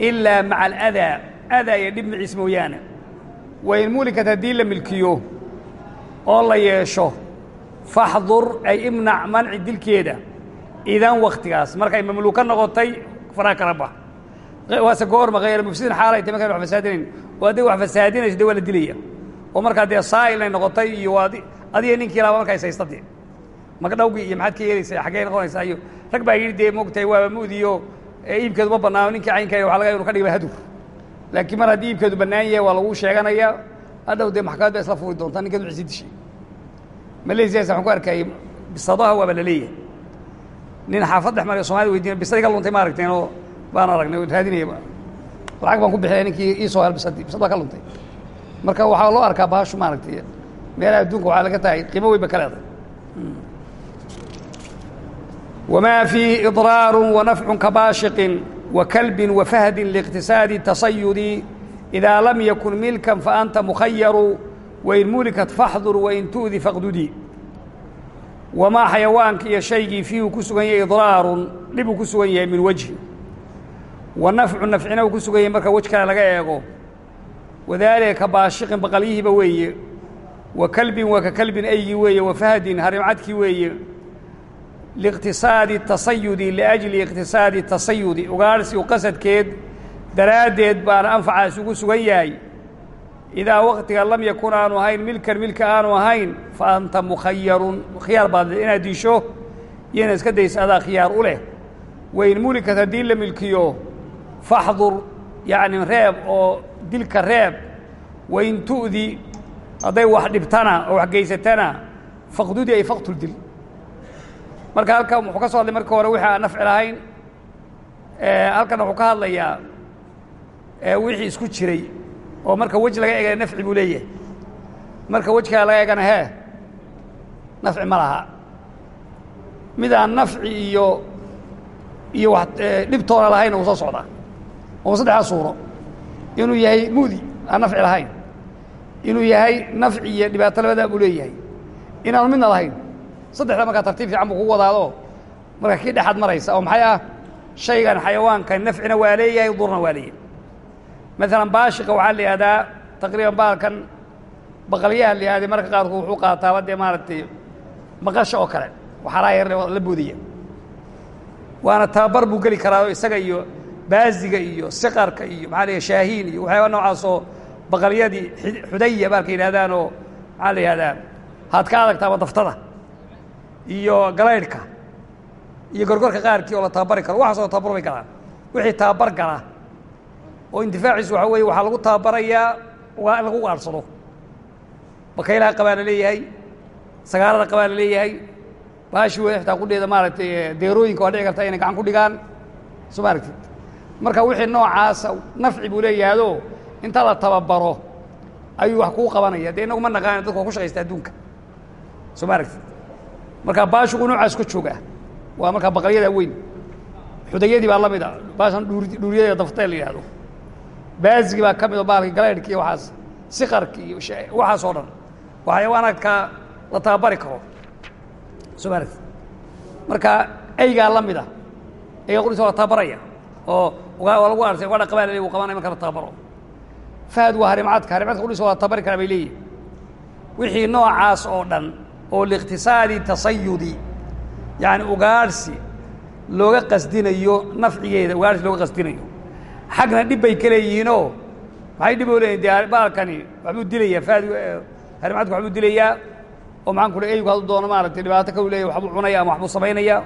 ilaa maca aladaa adaa iyo dhib maciis mooyaane. Wain mulikat haddii la milkiyo oo la yeesho faxdur ay imnac manci dilkeeda idan waktigaas markay mamluuka noqotay faraa kala bax waase goorma hayra mufsidin xaalay tay markaan wax fasaadinayn oo hadday wax fasaadinayso de waa la dilaya oo markaa dee saa'il ay noqotay iyo adiga ninkii laaba markaa ishaysta dee magdhawgii iyo maxaad ka yeelaysaa xaggey noqonaysaa iyo rag baa yidhi dee moogtahay waaba mudiyo iibkeedu ma bannaano ninkii caynkaaya waxa laga inu ka dhiba hadur laakiin mar haddii iibkeedu bannaan yahay waa lagu sheeganayaa hadhow dee maxkamad baa isla fuuri doontaa ninkeedu wixisi dishay malaysiyaas waxaan ku arkayay bisadaha waaba la leeyahay. Nin xaafad dhex mariyo somalida weydiina bisadii luntay ma aragteen oo baan aragnay raadinaya lacag baan ku bixiya ninkii ii soo hel bisadii bisad baa ka luntay. Marka waxaa loo arkaa bahashu maaragtay meelaha adduunka waxaa laga tahay qiimo weyn ba ka leedahay wain mulikat faxdur wain tu'di faqdudii wamaa xayawaanka iyo shaygii fiih uu ku sugan yahay idraarun dhib uu ku sugan yahay min wejhi wa nafcu nafcina uu ku sugan yahay marka wej kale laga eego. Wadaalika ka baashiqin baqalyihiiba weeye. Wa kalbin waa ka kalbin aygii weeye wa harimcadkii weeye. Liiqtisaadi tasayudi liajli iqtisaadi tasayudi ugaarhsi u qasadkeed daraaddeed baana anfacaas ugu sugan yahay idaa waktiga lam yakun aanu ahayn milkan milka aanu ahayn fa anta mukhayarun khiyaar baad inaad disho iyo inaad iska daysa adaa khiyaar u leh wain mulikat haddii la milkiyo faxdur yacni reeb oo dilka reeb wain tu'di hadday wax dhibtana oo wax geysatana faqdudi ay faqtul dil marka halkan wuxuu ka soo hadlay marka hore wixii aan nafci lahayn halkan wuxuu ka hadlayaa wixii isku jiray oo marka wej laga eegana nafci buu leeyahay. Marka wejkaa laga eegana hee nafci ma laha. Mid aan nafci iyo iyo wax dhibtoona lahayn uu soo socdaa. Oo saddexdaa suuro. Inuu yahay mudi aan nafci lahayn. Inuu yahay nafci iyo dhibaato labadaa buu leeyahay. Inaanu midna lahayn. Saddexda markaa tartiib fiican buu kugu wadaado marka kii dhexaad maraysa oo maxay ah shaygan xayawaanka nafcina waa leeyahay durna waa leeyahay maalan baashiqa waxaa la yihahdaa taqriiban baalkan baqalyaha la yihahday marka qaarkood wuxuu qaataaba dee maaragtay maqasha oo kale. Waxaraa yar la boodaya waana tababar buu geli karaa isaga iyo baaziga iyo siqarka iyo maxaa la yihah shaahiin iyo waxyaaba noocaasoo baqalyadii xudaya baalka yidhahdaan oo maxaa la yihahdaa haad ka adagtaaba daftada iyo galaydhka iyo gorgorka qaarkii oo la tababari karo. Waxaasoo tababar bay galaan. Wixii tababar gala oo intifaaciisu waxa weeye waxaa lagu tababarayaa waa in lagu gaarsado bakaylaha qabaa la leeyahay sagaarada qabaa la leeyahay baashi wey xitaa kudheeda maaragtay deerooyinka waa dhici karta inay gacan ku dhigaan. Soo ma aragtid marka wixii noocaasa nafci buu leeyahado inta la tababaro ayuu wax kuu qabanaya. Dee inagu ma naqaana dadka waa ku shaqaysta adduunka. Soo ma aragtid markaa baashigu noocaas ka jooga waa markaa baqalyada weyn. Xudayadii baa la mid a baashan dhuuriyada daftee la yidhahdo baazigi baa ka mid oo baalki galeydhki iyo waxaas siqarki iyo waxaas oo dhan. Waa xayawaanaadka la tababari karo. Soo maaragti marka eygaa la mid a eyga qudhiisa waa la tababaraya oo waa lagu arsay ugaadha qabaa laleey uu qabanaya marka la tababaro. Fahad waa harimcadka harimcadka qudhiisa waa la tababari karaa bay leeyihiin wixii noocaas oo dhan oo liiqtisaadi tasayudi yacani ugaadhsi looga qasdinayo nafcigeeda ugaadhsi looga qasdinayo xagna dhib bay ka leeyihiinoo? Maxay dhib oo leeyihiin dee baalkani waxbuu dilayaa faad harimcadku waxbuu dilayaa? Oo maxaan ku eygu hadduu doono maaragtay dhibaato kalu leeyahy waxbuu cunaya ama waxbuu samaynaya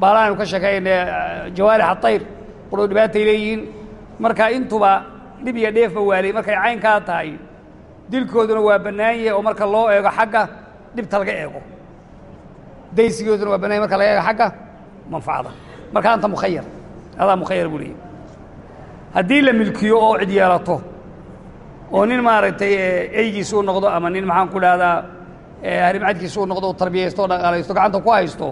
baalaanu ka sheekayne jawaarix atayr quro dhibaatay leeyihiin. Marka intuba dhib iyo dheefba waalay markay caynkaa tahay dilkooduna waa bannaan yahay oo marka loo eego xagga dhibta laga eego. Daysigooduna waa bannanya marka laga eego xagga manfacada marka anta mukhayar adaa mukhayar buu leeyahy haddii la milkiyo oo cid yeelato oo nin maaragtay eygiisa u noqdo ama nin maxaan ku dhahdaa harimcadkiisa u noqdo tarbiyaysto o dhaqaalaysto gacanta ku haysto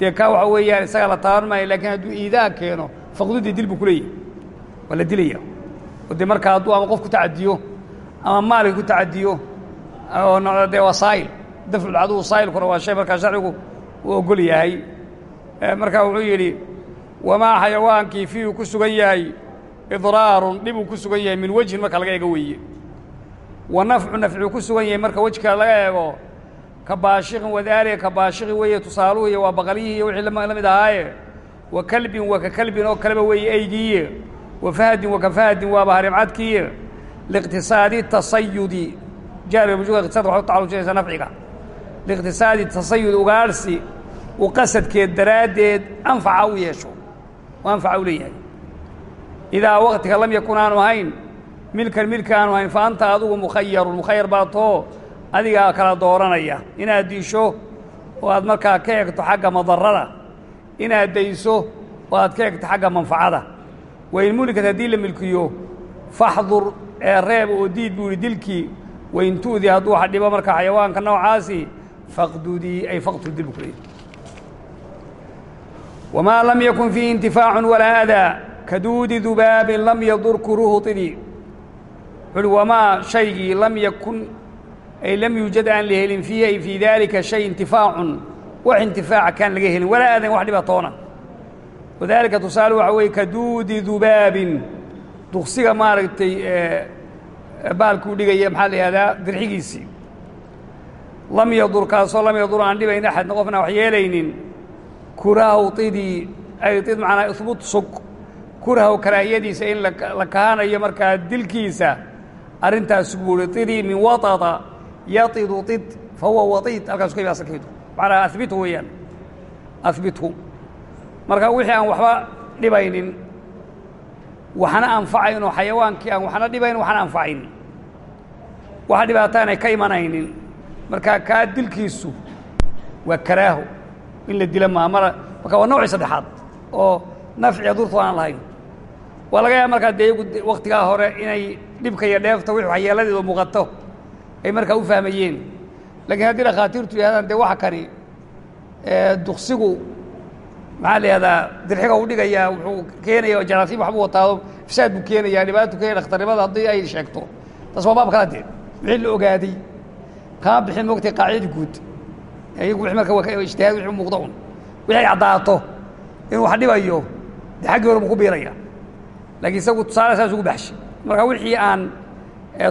dee kaa waxa weeyaan isagaa la taaban maayo lakiin hadduu iidaa keeno faqdudii dil buu ku leeyahy waa la dilaya oo dee markaa hadduu ama qof ku tacadiyo ama maalka ku tacadiyo dee waa saayil. Dafculcaduw saayilkuna waa shay markaa sharcigu uu ogol yahay. Markaa wuxuu yidhi wamaa xayawaankii fiihu ku sugan yahay idraarun dhib uu ku sugan yahay min wejhin marka laga eego weeye. Wa nafcu nafcuu ku sugan yahay marka wejka laga eego. Ka baashiqin wadaalika ka baashiqi weeye tusaaluhu iyo waa baqalihii iyo wixii la mid ahaaye. Wa kalbin wa ka kalbin oo kaleba weeye eygiiye wa fahdin wa ka fahdin waaba harimcadkiiye liiqtisaadi tasayudi jaariga bujuga iqtisad waxay u tacalujinaysaa nafciga. Liiqtisaadi tasayud ugaadhsi u qasadkeed daraaddeed anfaca u yeesho. Oo anfaca u leeyahay idaa waktiga lam yakun aanu ahayn milkan milka aanu ahayn fa anta adugu mukhayarun mukhayar baa too adigaa kala dooranaya inaad diisho oo aad markaa ka egto xagga madarada inaad dayso oo aad ka egto xagga manfacada wain mulikad haddii la milkiyo faxdur ee reeb oo diid buu yihi dilkii wain tu'di hadduu wax dhibo marka xayawaanka noocaasi faqdudii ay faqtul dil buu ku leeyahy wamaa lam yakun fiihi intifaacun walaa adaa kaduudi dubaabin lam yadur kuruhu idi wuxuuhi wamaa shaygii lam yakun ay lam yuujad aan la helin fiihi ay fii daalika shay intifaacun wax intifaaca kaan laga helin walaa aadan wax dhibatoona wadaalika tusaale waxa weeye kaduudi dubaabin duksiga maaragtay baalkuu dhigaya maxaa la yihahdaa dirxigiisii lam yadur kaasoo lam yadur aan dhibayn axadna qofna wax yeelaynin kurahaw idii ay id macnaa ihbut sug kurahaw karaahiyadiisa in la kahanayo markaa dilkiisa. Arrintaas sug buuhi idii min waطada yaidu id fa huwa waid halkaasu ka yimi asalkeedu macnaa ahbithu weeyaan. Ahbithu marka wixii aan waxba dhibaynin waxna anfacayn oo xayawaankii aan waxna dhibayn waxna anfacaynin. Waxa dhibaataanay ka imanaynin. Marka kaa dilkiisu waa karaaho in la dila maa mara marka waa nawci saddexaad oo nafciya durtu aan lahayn waa laga yaaba markaa dee iyagu waktigaa hore inay dhibka iyo dheefta wixii waxyeeladeedu muuqato ay markaa u fahmayeen. Laakiin haddii dhakhaatiirtu yihahdaan dee waxa kani duksigu maxaa la yihahdaa dirxiga u dhigayaa wuxuu keenaya jaraasiim waxbuu wataado fisaad buu keenayaa dhibaato keenaya dhakhtarnimada haddii ay sheegto. Taas waa baab kala dee wixii la ogaaday kama bixin moogtay qaacidadii guud. Iyagu wixii marka waa ijtihaad wixii u muuqda un wixii ay caddaato inuu wax dhibayo dee xaggii hore buu ku biiraya laakiin isagu tusaale saas ugu baxshay marka wixii aan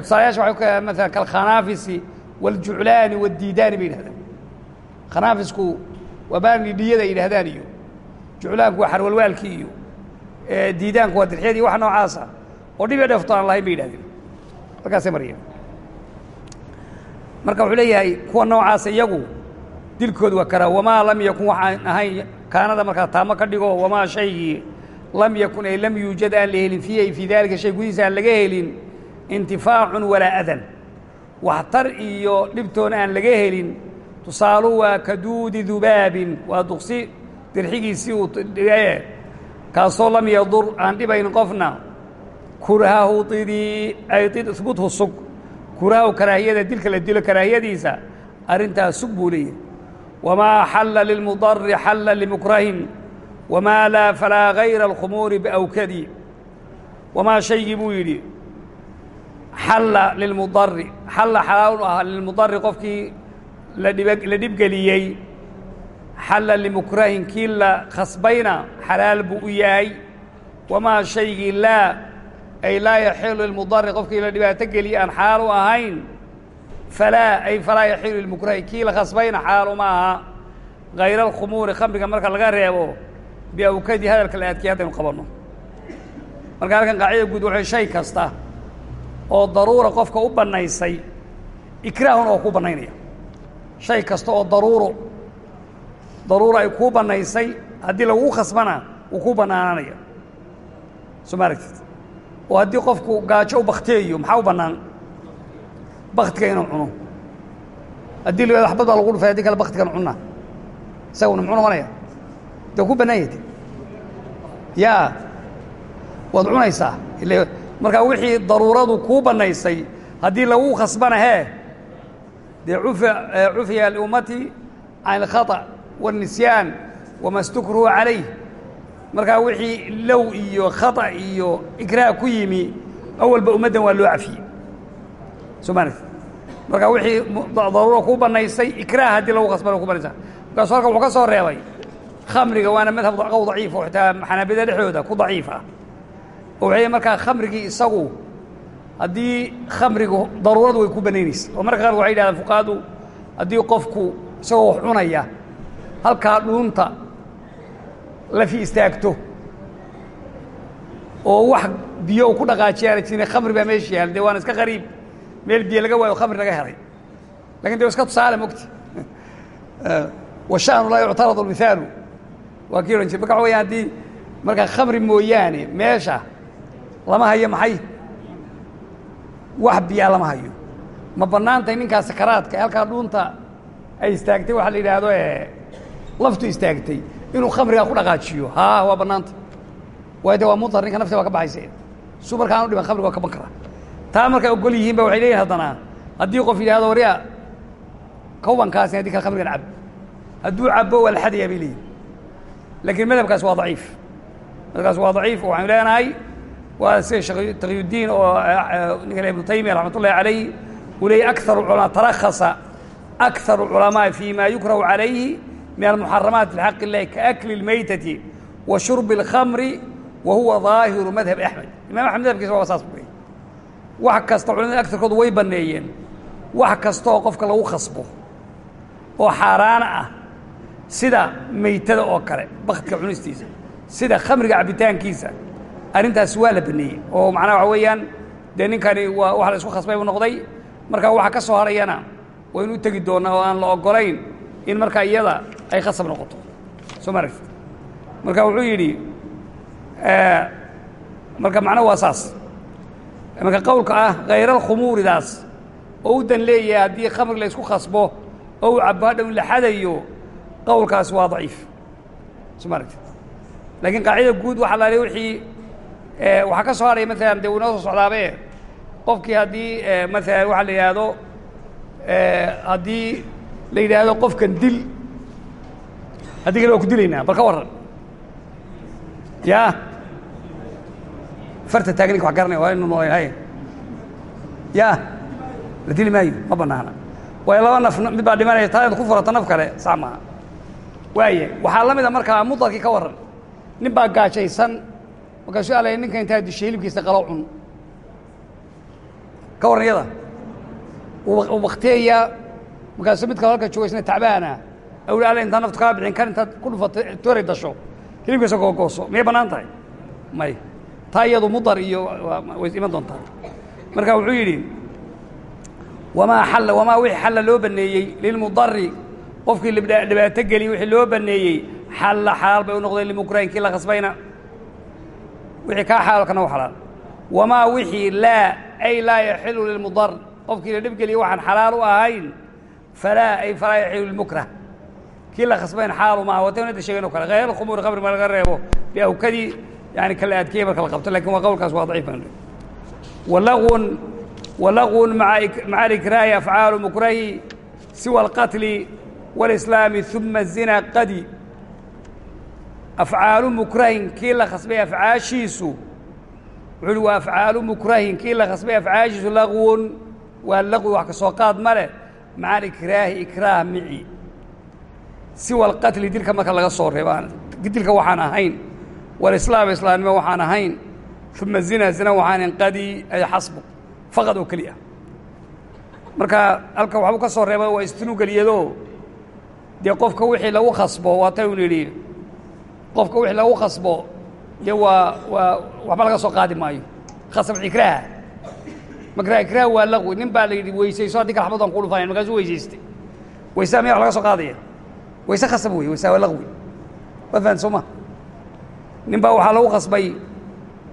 tusaalayaasha waxay ka maalan kalkhanaafisi waljuclaani waddiidaani bay yidhahdaan khanaafisku waa baanidhiyada yidhahdaan iyo juclaanku waa xarwalwaalkii iyo diidaanku waa dirxyadii wax noocaasa oo dhib iyo dheefto aan lahayn bay yidhahdeen halkaasay mariyeen marka wuxuu leeyahay kuwa noocaasa iyagu dilkoodu waa karaa wamaa lam yakun waxaan ahayn kaanada markaa taamo ka dhigo wamaa shaygii lam yakun ay lam yuujad aan la helin fiihi fii daalika shay gudihiisa aan laga helin intifaacun walaa adan waxtar iyo dhibtoona aan laga helin tusaalu waa kaduudi dubaabin waa duqsi dirxigiisii uu kaasoo lam yadur aan dhibayn qofna kurhahu idii ay ihbuthu sug kurhahu karaahiyada dilka la dilo karaahiyadiisa arrintaas sug buu leeyahay wamaa xalla lilmudari xalla limukrahin wamaa laa falaa gayra alkhumuuri biawkadi wamaa shaygii buu yidhi xalla lilmudari xalla xalaal u ahaa lilmudari qofkii ladhib la dhibgeliyey xalla limukrahin kii la khasbayna xalaal buu u yahay wamaa shaygii laa ay laa yaxilu lilmudari qofkii la dhibaato geliye aan xalaal u ahayn falaa ay falaa yaxilu lilmukrahi kii la khasbayna xalaal aha hayra alkhumuuri khamriga marka laga reebo biawkadi hadalka la adkay haddaynu qabanno marka halkan qaacida guud waxay shay kasta oo daruura qofka u bannaysay ikraahun oo ku bannaynaya. Shay kasta oo daruuro daruura ay kuu bannaysay haddii lagu khasbana wuu kuu bannaanaanaya. Soo ma aragtid? Oo haddii qofku gaajo u bakteeyo maxaa u bannaan? Baktiga inuu cuno. Haddii la yihahdo waxbad baa lagu dhufay haddii kale baktigan cunna. Isaguna muxuu noqonaya dee ku bannaan yahay yaa waad cunaysaa ile markaa wixii daruuradu kuu bannaysay haddii lagu khasbana hee dee cufiya liummati can alkhaطأ والnisyaan wama stukruhu calayh markaa wixii low iyo khaطأ iyo ikraah ku yimi awalba ummaddan waa loo cafiyey soo ma aragti marka wixii daruura kuu bannaysay ikraah haddii lagu khasbana ku banaysa markaasu halkan wuxuu ka soo reebay khamriga waana madhab qow daciif oo xitaa xanaabida dhexdooda ku daciif ah oo waxay markaa khamrigii isagu haddii khamrigu daruuradu way ku banaynaysa oo marka qaar waxay yidhahdaan fuqahadu haddii qofku isagoo wax cunaya halkaa dhuunta lafi istaagto oo wax biyo uu ku dhaqaajiyaana jirin khamri baa meesha yaal dee waana iska qariib meel biyo laga waayo khamri laga helay. Lakin de iska tusaale mogti washanu laa yuctaradu mihaalu waa kii ohan jir marka waxa waya haddii markaa khamri mooyaane meesha lama hayo maxay? Wax biyaa lama hayo. Ma bannaantahay ninkaa sakaraadka halkaa dhuunta ay istaagtay waxaa la yidhaahdo laftu istaagtay inuu khamrigaa ku dhaqaajiyo. Haa waa bannaanta. Waayo de waa mudar ninka nafti baa ka baxaysa. Su marka aanu dhiban khamriga waa kaban karaa taa markay ogol yihiin ba waxay leeyihiin haddana haddii qof yidhahdo warya kawbankaasi haddii kale khamrigan cab. Hadduu cabo waa la xadayaa bay leeyihiin lakiin madhabkaas waa daciif madhabkaas waa daciif oo waxaynu leenahay waa sida taqiyudiin oo ninka ibnu taymiya raxmat ullahi calayh uu leeyay akaru culama tarakhasa akaru culamaaء fi ma yukrahu calayhi min almuxaramaat fi xaq illahi kaakli اlmaytati wa shurbi اlkhamri wa huwa ظaahiru madhab axmed imam axmed madhabkiisa waa saas bu wax kasta culamada agtarkoodu way banneeyeen wax kastaoo qofka lagu khasbo oo xaaraana ah sida maytada oo kale baktka cunistiisa sida khamriga cabitaankiisa arrintaas waa la baneeyey. Oo macnaha waxa weeyaan dee ninkani waa wax la isku khasbay buu noqday. Marka waxa ka soo harayana waynu u tegi doonnaa oo aan la ogolayn in markaa iyada ay khasab noqoto. Soo ma aragti marka wuxuu yidhi marka macnaha waa saas. Marka qowlka ah khayral-khumuuridaas oo u dan leeyahay haddii khamri la isku khasbo oo uu cabo hadhow la xadayo qowlkaas waa daciif. Soo ma aragti laakiin qaacida guud waxa la wixii waxaa ka soo haraya maalan dee uu inoo soo socdaabe qofkii haddii maalan waxaa la yidhaahdo haddii la yidhaahdo qofkan dil haddii kale waa ku dilaynaa bal ka warran. Ya? Farta taagan ninka wax garanaya waa inu noolay hay ya? La dili maayo ma banaana waayo laba naf mid baa dhimanaya taa inaad ku furato naf kale sax maaha waaye waxaa la mid a markaa mudarkii ka warran. Nin baa gaajaysan. Markaasuu alaya ninka intaa dishay hilibkiisa qalo cun. Ka warran iyada uu bakteeyaa markaasuu mid kalo halka jooga isna tacbaana. Awli alla intaa naftu kaa bixin kan intaad ku dhufato toray dasho. Hilibkiisa googooso. Miyay bannaan tahay? May. Taa iyadu mudar iyo way iman doontaa. Marka wuxuu yidhi wamaa xalla wamaa wixii xalla loo baneeyey lilmudari qofkii dhibaato geliy wixii loo baneeyey xalla xalaal bay u noqdeen limukrahin kii la khasbayna wixii kaa xalaal kana u xalaal. Wamaa wixii laa ay laa yaxilu lilmudar qofkii la dhib geliye waxaan xalaal u ahayn falaa ay falaa yaxilu lilmukrah kii la khasbayna xalaalu maaha wataynu hadda sheegeen o kale. Hayr khumuuri khamri ma laga reebo. Biawkadii yani kala adkeeye marka la qabto laakiin waa qowlkaas waa daciif baan walagwun walagwun maca alikraahi afcaalu mukrahi siwa alqatli walislaami uma zina qadi. Afcaalu mukrahin kii la khasbay afcaashiisu. Wuxuuhi waa afcaalu mukrahin kii la khasbay afcaashiisu laqwun waa laqwi wax ka soo qaad ma leh. Macal ikraahi ikraah mici. Siwa alqatli dilka marka laga soo reeba dilka waxaan ahayn. Walislaam islaamnimo waxaan ahayn. Uma zina zina waxaan inqadi ay xasbu. Faqad oo keli ah marka halkan waxbuu ka soo reeba waa istinugeliyado dee qofka wixii lagu khasbo waataynu nidhi qofka wixii lagu khasbo dee waa waa waxba laga soo qaadi maayo. Khasab ikraaha marka ikraah waa laqwi nin baa la yidhi weysayso haddii kale xabadaan ku dhufayan markaasuu weysaystay. Weysaa miya wax laga soo qaadaya. Wayse khasab wey waysaa waa laqwi waad fahan soo ma? Nin baa waxaa lagu khasbay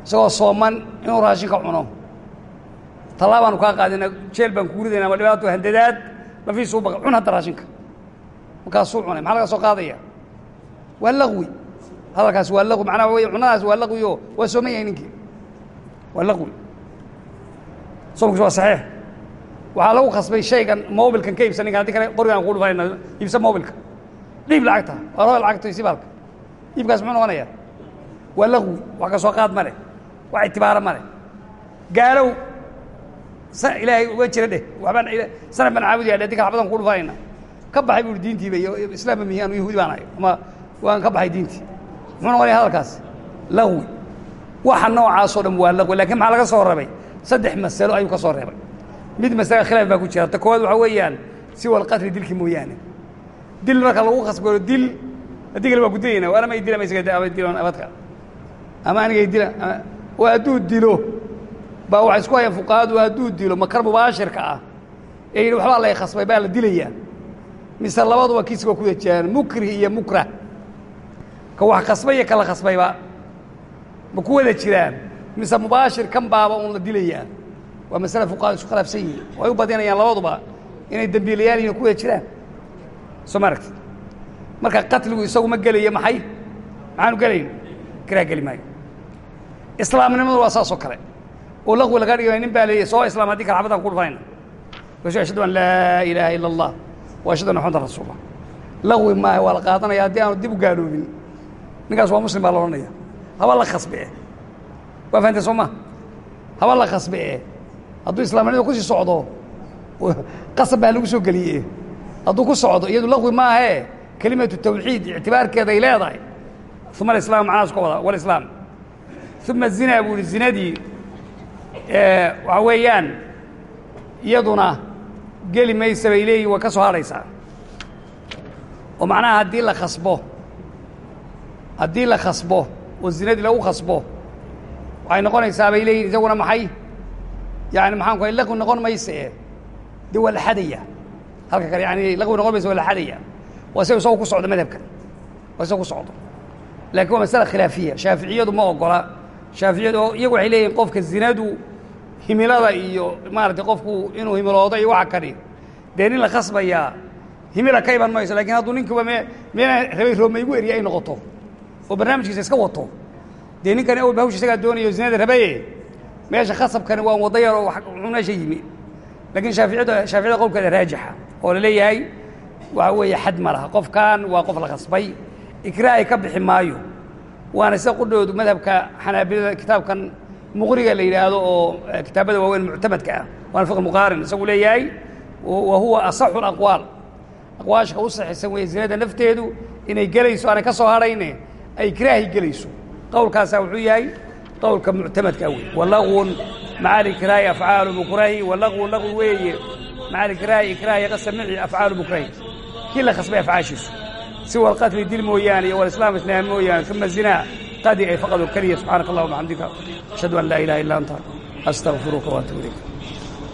isagoo sooman inuu raashinka cuno. Tallaabaanu kaa qaadina jeel baan kugu ridayna ama dhibaato handadaad lafiisuu baqa cun hadda raashinka markaasuu cunay maxaa laga soo qaadaya? Waa laqwi. Hadalkaas waa laqwi macnaha wey cunadaas waa laqwi oo waa sooman yahay ninkii. Waa laqwi. Soomkiis waa saxiix? Waxaa lagu khasbay shaygan mobilkan ka iibsan ninkan haddii kale qorigaan ku dhufanayna iibsa mobilka dhiib lacagta waa laba lacagto isibaalka iibkaas muxuu noqonayaa? Waa laqwi wax ka soo qaad ma leh. Wax itibaaro ma leh. Gaalow ilaahay uga jira dheh. Waxbaan sanad baan caabudaya dheh dinka xabadan ku dhufanayna ka baxay buu diintiiba iyo islaamba mihi anu yahuudi baan ahay ama waan ka baxay diintii? Muxuu noqonaya hadalkaas? Laqwi waxa noocaasoo dhan waa laqwi lakiin maxaa laga soo reebay? Saddex masalo ayuu ka soo reebay. Mid masale khilaaf baa ku jira. Ta koowaad waxaa weeyaan siwa alqatli dilkii mooyaane. Dil marka lagu khasbaro dil haddii kale waa gudayayna waana ma dila ma isaga dilan abadka. Ama anigay dila oo hadduu dilo. Baa waxay isku hayaan fuqahadu hadduu dilo. Makar mubaashirka ah. Ee yidhi waxbaa lay khasbay baa la dilayaa mise labaduba kiisba ku wajaan mukrih iyo mukrah ka wax khasbay iyo kala khasbayba. Ma ku wada jiraan? Mise mubaashir kan baaba uun la dilayaa waa masale fuqahadu isku khilaafsan yihiin. Way u badinayaan labaduba inay dembiilayaal yihiin ku wada jiraan. Soo ma aragti marka qatligu isagu ma gelayo maxay? Maxaanu gelayn? Kiraa geli maayo. Islaamnimadu waa saas oo kale. Oo laqwi laga dhigay nin baa leeyahy soo islaam haddii kale xabadaan ku dhufanayna markaasu ashhadu an laa ilaaha ila allah wa ashhadu anna maxamadan rasuulullah. Laqwi maaha waa la qaadanaya haddii aanu dib u gaaloobin. Ninkaas waa muslim baa la odhanaya. Haba la khasbe eh waa fahamtay soo ma? Haba la khasbe eh hadduu islaamnimada ku sii socdo qasab baa lagu soo geliye hadduu ku socdo iyadu laqwi maahae kelimatu tawxiid ictibaarkeeday leedahay. Uma alislaam macnahaas ka wada walislaam. Uma zinaa buu ihi zinadii waxa weeyaan iyaduna geli maysa bay leeyihiin way ka soo hadhaysaa oo macnaha haddii la khasbo haddii la khasbo oo zinadii lagu khasbo waxay noqonaysaa bay leeyihiin isaguna maxay? Yani maxaan ku laqwi noqon mayse dee waa la xadaya. Halka kale yani laqwi noqon maysa waa la xadaya. Waa isaga isagoo ku socdo madhabkan waa isagoo ku socdo. Laakiin waa masala khilaafiya. Shaaficiyadu ma ogola. Shaaficiyadu iyagu waxay leeyihiin qofka zinadu himilada iyo maaragtay qofku inuu himiloodo iyo waxa kani dee nin la khasbayaa himila ka iman mayso lakiin hadduu ninkuba me meena rabay roobma igu eriya ay noqoto. Oo barnaamijkiisa iska wato. Dee ninkani awalba hawsha isagaa doonayo zinada rabaye meesha khasabkani waa wada yar oo meesha yimi. Lakiin shaaficiyada shaaficiyada qowlkeeda raajixa oo la leeyahay waxa weeye xad ma laha. Qofkan waa qof la khasbay ikraahi ka bixi maayo. Waana sida qudhoodu madhabka xanaabilada kitaabkan muqriga la yidhaahdo oo kitaabada waaweyn muctamadka ah. Waana fiq muqaarin isagu leeyahay wa huwa asaxu alaqwaal aqwaashka u saxiisan weeye zinada nafteedu inay gelayso aanay ka soo hadhayne ay ikraahi gelayso. Qowlkaasaa wuxuu yahay qowlka muctamadka wey walagwun maca alikraahi afcaalu mukrahi walagwun lagwi weeye maca alikraahi ikraahi qasamici afcaalu mukrahi. Kii la khasbay afcaashiisu? Siwa alqatli dil mooyaane iyo walislaam isnaam mooyaane uma zinaa qadi ay faqadoo keliya subxaanaka allah wabxamdika ashhadu an laa ilaha illa anta astaqfiruka waatubu ilayk